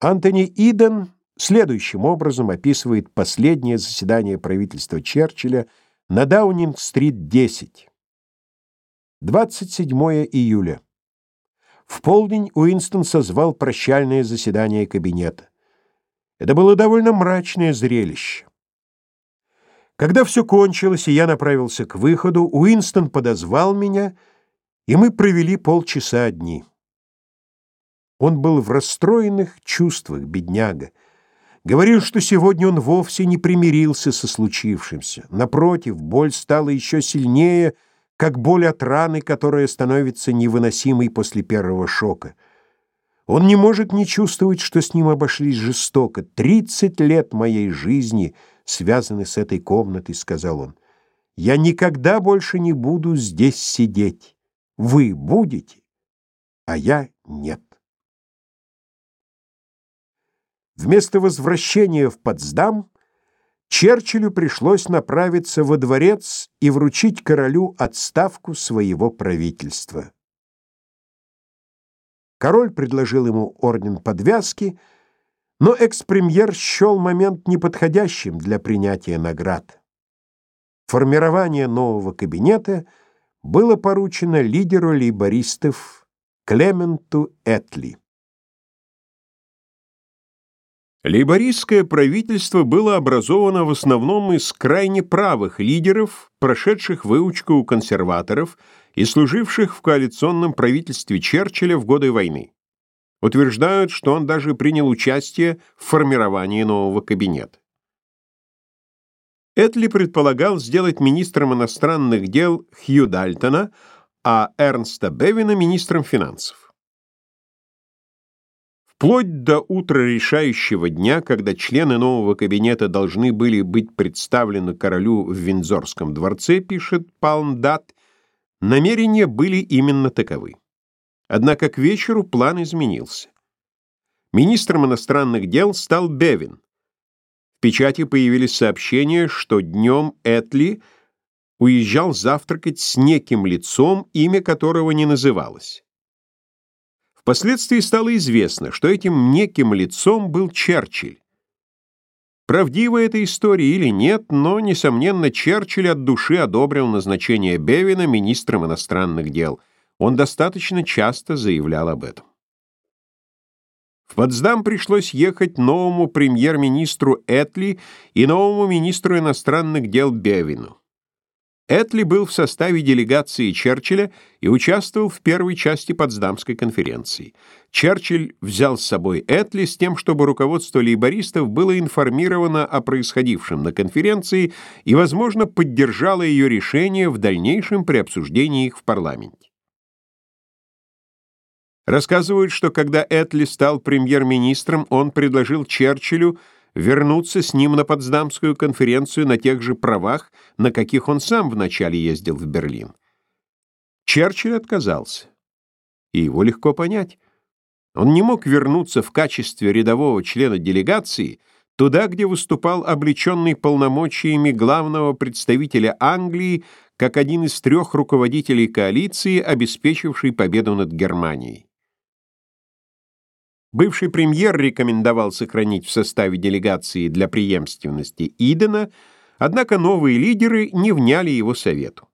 Антони Иден следующим образом описывает последнее заседание правительства Черчилля на Даунинг-стрит 10. 27 июля. В полдень Уинстон созвал прощальное заседание кабинета. Это было довольно мрачное зрелище. Когда все кончилось, и я направился к выходу, Уинстон подозвал меня, и мы провели полчаса одни. Он был в расстроенных чувствах, бедняга. Говорил, что сегодня он вовсе не примирился со случившимся. Напротив, боль стала еще сильнее, как боль от раны, которая становится невыносимой после первого шока. Он не может не чувствовать, что с ним обошлись жестоко. «Тридцать лет моей жизни связаны с этой комнатой», — сказал он. «Я никогда больше не буду здесь сидеть. Вы будете, а я нет». Вместо возвращения в Потсдам Черчиллю пришлось направиться во дворец и вручить королю отставку своего правительства. Король предложил ему орден подвязки, но экс-премьер счел момент неподходящим для принятия наград. Формирование нового кабинета было поручено лидеру лейбористов Клементу Этли. Лейбористское правительство было образовано в основном из крайне правых лидеров, прошедших выучку у консерваторов и служивших в коалиционном правительстве Черчилля в годы войны. Утверждают, что он даже принял участие в формировании нового кабинета. Этли предполагал сделать министром иностранных дел Хью Дальтона, а Эрнста Бевина министром финансов. Вплоть до утра решающего дня, когда члены нового кабинета должны были быть представлены королю в Виндзорском дворце, пишет Палмдат, намерения были именно таковы. Однако к вечеру план изменился. Министром иностранных дел стал Бевин. В печати появились сообщения, что днем Этли уезжал завтракать с неким лицом, имя которого не называлось. Впоследствии стало известно, что этим неким лицом был Черчилль. Правдива эта история или нет, но, несомненно, Черчилль от души одобрил назначение Бевина министром иностранных дел. Он достаточно часто заявлял об этом. В Потсдам пришлось ехать новому премьер-министру Этли и новому министру иностранных дел Бевину. Этли был в составе делегации Черчилля и участвовал в первой части Потсдамской конференции. Черчилль взял с собой Этли с тем, чтобы руководство лейбористов было информировано о происходившем на конференции и, возможно, поддержало ее решение в дальнейшем при обсуждении их в парламенте. Рассказывают, что когда Этли стал премьер-министром, он предложил Черчиллю вернуться с ним на Потсдамскую конференцию на тех же правах, на каких он сам вначале ездил в Берлин. Черчилль отказался. И его легко понять. Он не мог вернуться в качестве рядового члена делегации туда, где выступал облеченный полномочиями главного представителя Англии как один из трех руководителей коалиции, обеспечивший победу над Германией. Бывший премьер рекомендовал сохранить в составе делегации для преемственности Идена, однако новые лидеры не вняли его совету.